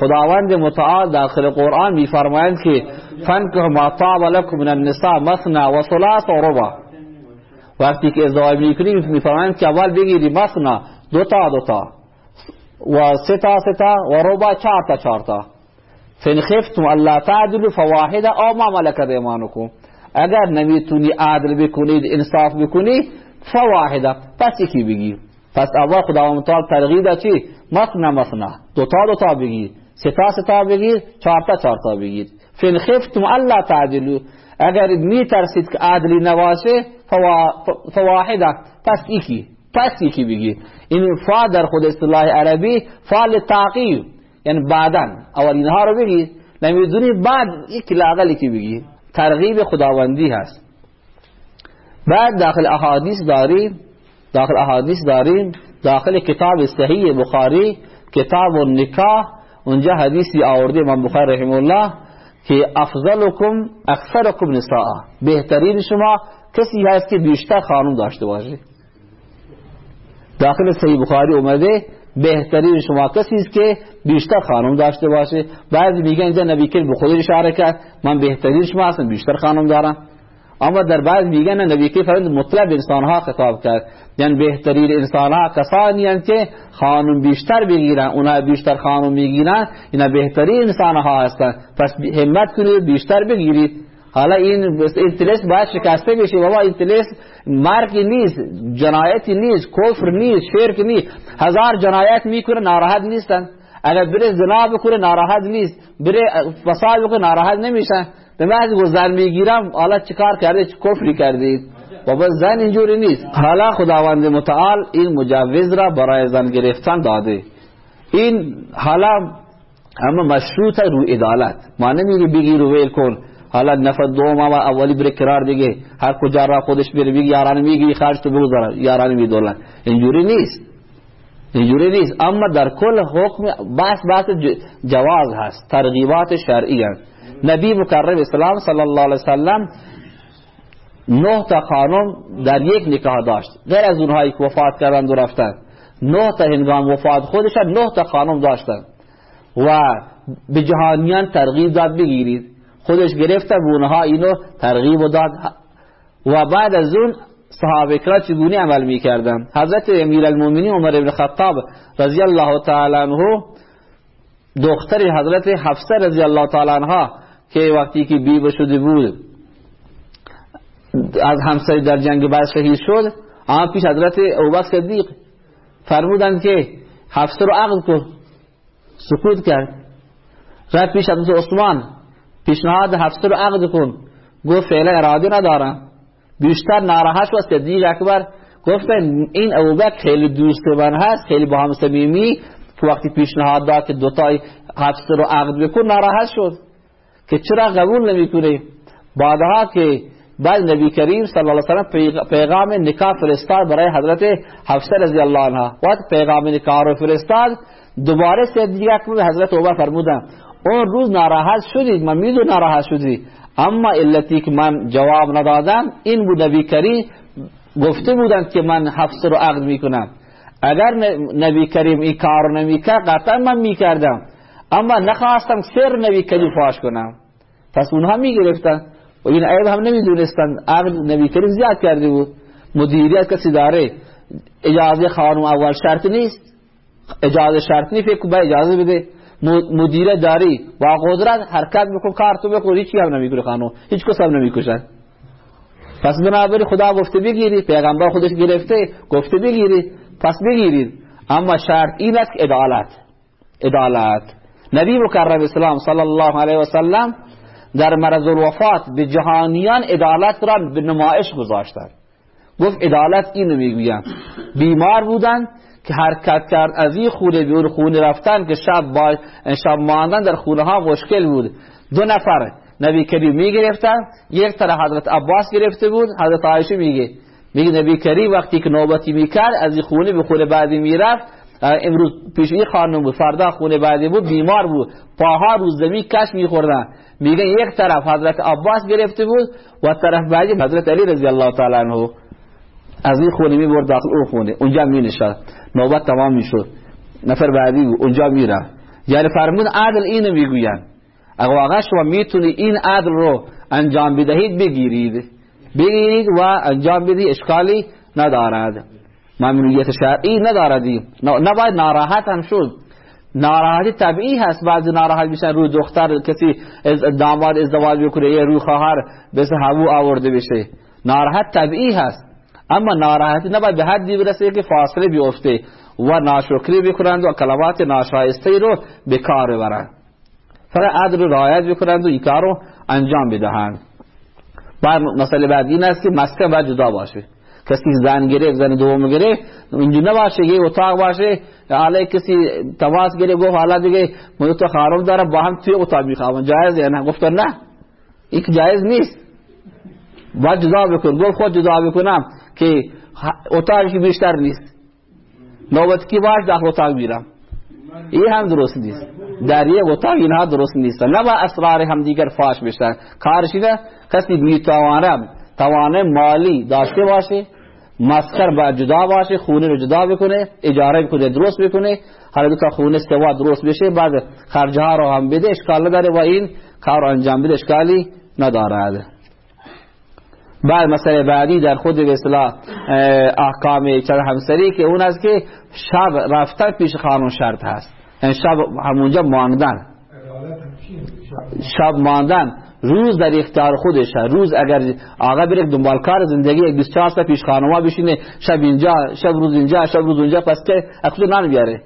خداوند متعال داخل قرآن میفرمایند که فنکه ما طاب لكم من النساء مثنى و ثلاث و ربع وقتی که ازدواج می‌کنی میفرمایند که اول بگیری مثنى دو تا دو تا. و سه تا سه تا. و ربع چهار تا چهار تا. فین خفتم الله تعدل فواحد او ما ملکت ایمانکم اگر نمی‌تونی عادل بکنید انصاف بکنی فواحده پس یکی بگیر. پس اول خداوند تعالی ترغیب چی؟ مثنا مثنا دو تا دو تا بگیر. سه تا سه تا بگیر چهار تا چهار تا بگیر. فین خفتم الله تعدلوا اگر می ترسید که عادلی نباشه فواحده. پس یکی. پس یکی بگیر. این فا در خود اصطلاح عربی فال تعقیب یعنی بعدا. اول اینها رو بگیر. نمی‌دونی بعد یک لاغل یکی بگیر. ترغیب خداوندی هست. بعد داخل احادیث داریم. داخل احادیث داریم. داخل کتاب صحیح بخاری. کتاب النکاح. اونجا حدیثی آورده امام بخاری رحمه الله که افضلکم اکثرکم نساء. بهترین شما کسی هست که بیشتر خانم داشته باشه. داخل صحیح بخاری اومده بهترین شما کسی است که بیشتر خانم داشته باشه. بعضی میگن اینجا نبی کریم به اشاره کرد من بهترین شما هستم بیشتر خانم دارم. اما در بعض میگن نبی کریم فرمود مطلب انسان ها خطاب کرد. یعنی بهترین انسان ها کسانی هستند که خانم بیشتر بگیرن اونا بیشتر خانم می‌گیرن اینا بهترین انسان ها هستند. پس همت کنید بیشتر بگیرید. حالا این انتلس باید شکسته بشه. بابا انتلس مرگی نیست جنایتی نیست کفر نیست شرک نیست. هزار جنایت می‌کنه ناراحت نیستن. اگر بره زنا بکنه ناراحت نیست. بره فساد بکنه ناراحت نمیشن. به محض زن می‌گیرم حالا چیکار کرده چه کفری کردید بابا زن اینجوری نیست. حالا خداوند متعال این مجوز را برای زن گرفتن داده. این حالا اما مشروط رو عدالت. ما نمیگه بگیر و ویل کن. حالا نفر دوم و اولی بره کرار دیگه هر کجا را خودش بره بگی یاران میگی خرج تو بگذار. یاران میدولن. اینجوری نیست. اینجوری نیست. اما در کل حکم بحث بحث جواز هست. ترغیبات شرعی هست. نبی مکرم اسلام صلی الله علیه وسلم نه تا خانم در یک نکاح داشت. غیر از اونهایی که وفات کردند و رفتن نه تا هنگام وفات خودشان نه تا خانم داشتن و به جهانیان ترغیب داد بگیرید. خودش گرفته و اونها اینو ترغیب داد. و بعد از اون صحابه کرام چگونه عمل می‌کردن حضرت امیر المؤمنین عمر ابن خطاب رضی الله تعالی عنه دختر حضرت حفصه رضی الله تعالی عنها که وقتی که بیوه شده بود از همسایه در جنگ بعد شهید شد آن پیش حضرت ابوبکر صدیق فرمودند که حفصه رو عقد کن سکوت کرد. رفت پیش حضرت عثمان پیشنهاد حفصه رو عقد کن. گفت فعلا اراده ندارم. بیشتر ناراحت و صدیق اکبر گفتن این ابوبکر خیلی دوست من هست خیلی با هم صمیمی. وقتی پیشنهاد داد که دوتای حفصه رو عقد بکن ناراحت شد. که چرا قبول نمی‌کنه بعدها که بعد نبی کریم صلی الله علیه وسلم پیغام نکاح فرستاد برای حضرت حفصه رضی الله عنها. وقت پیغام نکاح رو فرستاد دوباره صدیق اکبر حضرت عمر فرمودن اون روز ناراحت شدید من میدون ناراحت شدی اما علتی که من جواب ندادم این بود نبی کریم گفته بودند که من حفصه رو عقد می‌کنم. اگر نبی کریم این کار نمی‌کرد قطعا من می‌کردم. اما نخواستم سر نبی کریم فاش کنم. پس اونها می‌گرفتن. و این عیب هم نمی‌دونستن. عقد نبی کریم زیاد کرده بود. مدیریت کسی داره. اجازه خانم اول شرط نیست. اجازه شرط نیست فکر اجازه بده. مدیره داری. و قدرت حرکت بکن کار تو بکن هیچی هم نمی‌کنه خانم. هیچ کس هم نمی‌کشن. پس بنابراین خدا گفته بگیرید پیغمبر خودش گرفته. گفته بگیرید پس بگیرید. اما شرط این است که عدالت. عدالت. نبی مکرم اسلام صلی الله علیه و سلم در مرض الوفات به جهانیان عدالت را به نمایش گذاشتند. گفت عدالت اینو می‌گویم بیمار بودن که حرکت کرد از این خونه به اون خونه رفتن که شب با شب ماندن در خونه ها مشکل بود. دو نفر نبی کریم می‌گرفتن یک طرف حضرت عباس گرفته بود حضرت عایشه میگه میگه نبی کریم وقتی که نوبتی می‌کرد از این خونه به خونه بعدی می‌رفت امروز پیش این خانم بود فردا خونه بعدی بود بیمار بود. پاها روز زمین کش میخوردن. میگه یک طرف حضرت عباس گرفته بود و طرف بعدی حضرت علی رضی الله تعالی عنه از این خونه می برد داخل اون خونه. اونجا می نشد نوبت تمام می شد نفر بعدی بود اونجا می رفت یعنی فرمود عدل اینو می‌گوین. اگر واقعا شما می‌تونی این عدل رو انجام بدهید بگیرید. بگیرید و انجام بدهید اشکالی ندارد. ممنوعیت شرعی نداردی نباید ناراحت هم شد. ناراحتی طبیعی هست. بعضی ناراحت میشن روی دختر کسی از داماد ازدواج بکنه یه روی خواهر بس هوو آورده بشه. ناراحت طبیعی هست. اما ناراحتی نباید به حدی برسه که فاصله بیفته و ناشکری بکنند و کلمات ناشایسته رو به کار ببرند. فقط عدل رعایت بکنند و این انجام بدهند. بعد مسئله بعد این است که مسکن باید جدا باشه. کسی زن گرفت زن دوم گرفت اینجا نباشه یه اتاق باشه حالا کسی تماس گرفت گفت حالا دیگه من تو خارم دارم با هم توی اتاق می‌خوام جایز یا نه؟ گفتن نه. این جایز نیست. باید جدا بکن. گفت خود جدا بکنم که اتاقی بیشتر نیست. نوبت کی باش؟ داخل اتاق میرم. این هم درست نیست. در یک اتاق اینها درست نیست. نه با اسرار هم دیگر فاش بشن کارش نه کسی می‌توانه توانه مالی داشته باشه مسکر با جدا باشه خونه رو جدا بکنه اجاره بکنه درست بکنه. حالا دو تا خونه سوا درست بشه بعد خرجه ها رو هم بده اشکال نداره. و این کار انجام بده اشکالی ندارد بعد مسئله بعدی در خود به اصطلاح احکام چند همسری که اون است که شب رفتن پیش خانون شرط هست. یعنی شب همونجا ماندن. شب ماندن. روز در اختیار خودش روز اگر آقا بره دنبال کار زندگی یک 24 ساعت پیش خانوما بشینه شب اینجا شب روز اینجا شب روز اونجا پس که اصلا نان بیاره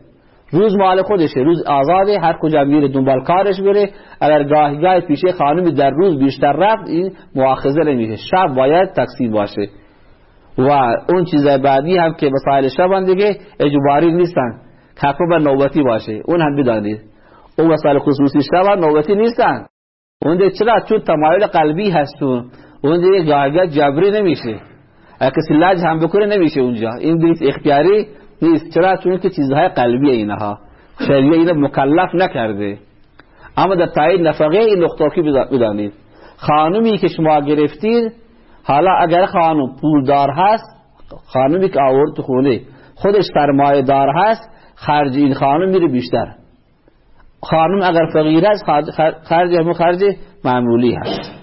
روز مال خودشه. روز آزاده هر کجا میره دنبال کارش بره. اگر گاهی پیشه خانمی در روز بیشتر رفت این مؤاخذه نمیشه. شب باید تقسیم باشه. و اون چیز بعدی هم که مسائل شب دیگه اجباری نیستن. حتما بر نوبتی باشه. اون هم بدانید. اون مسائل خصوصی شب نوبتی نیستن. اون دیگه چرا چون تمایل قلبی هستون؟ اون دیگه گاهی جبری نمیشه. اگر کسی لج هم بکنه نمیشه اونجا. این دیگه اختیاری نیست. چرا؟ چون که چیزهای قلبی اینها. شریعه اینا مکلف نکرده. اما در تایید نفقه این نقطه که بدانید. خانمی که شما گرفتید حالا اگر خانم پولدار هست خانمی که آورد خونه خودش سرمایه دار هست خرج این خانم میره بیشتر. خانم اگر فقیر است خرج همون خرج معمولی هست.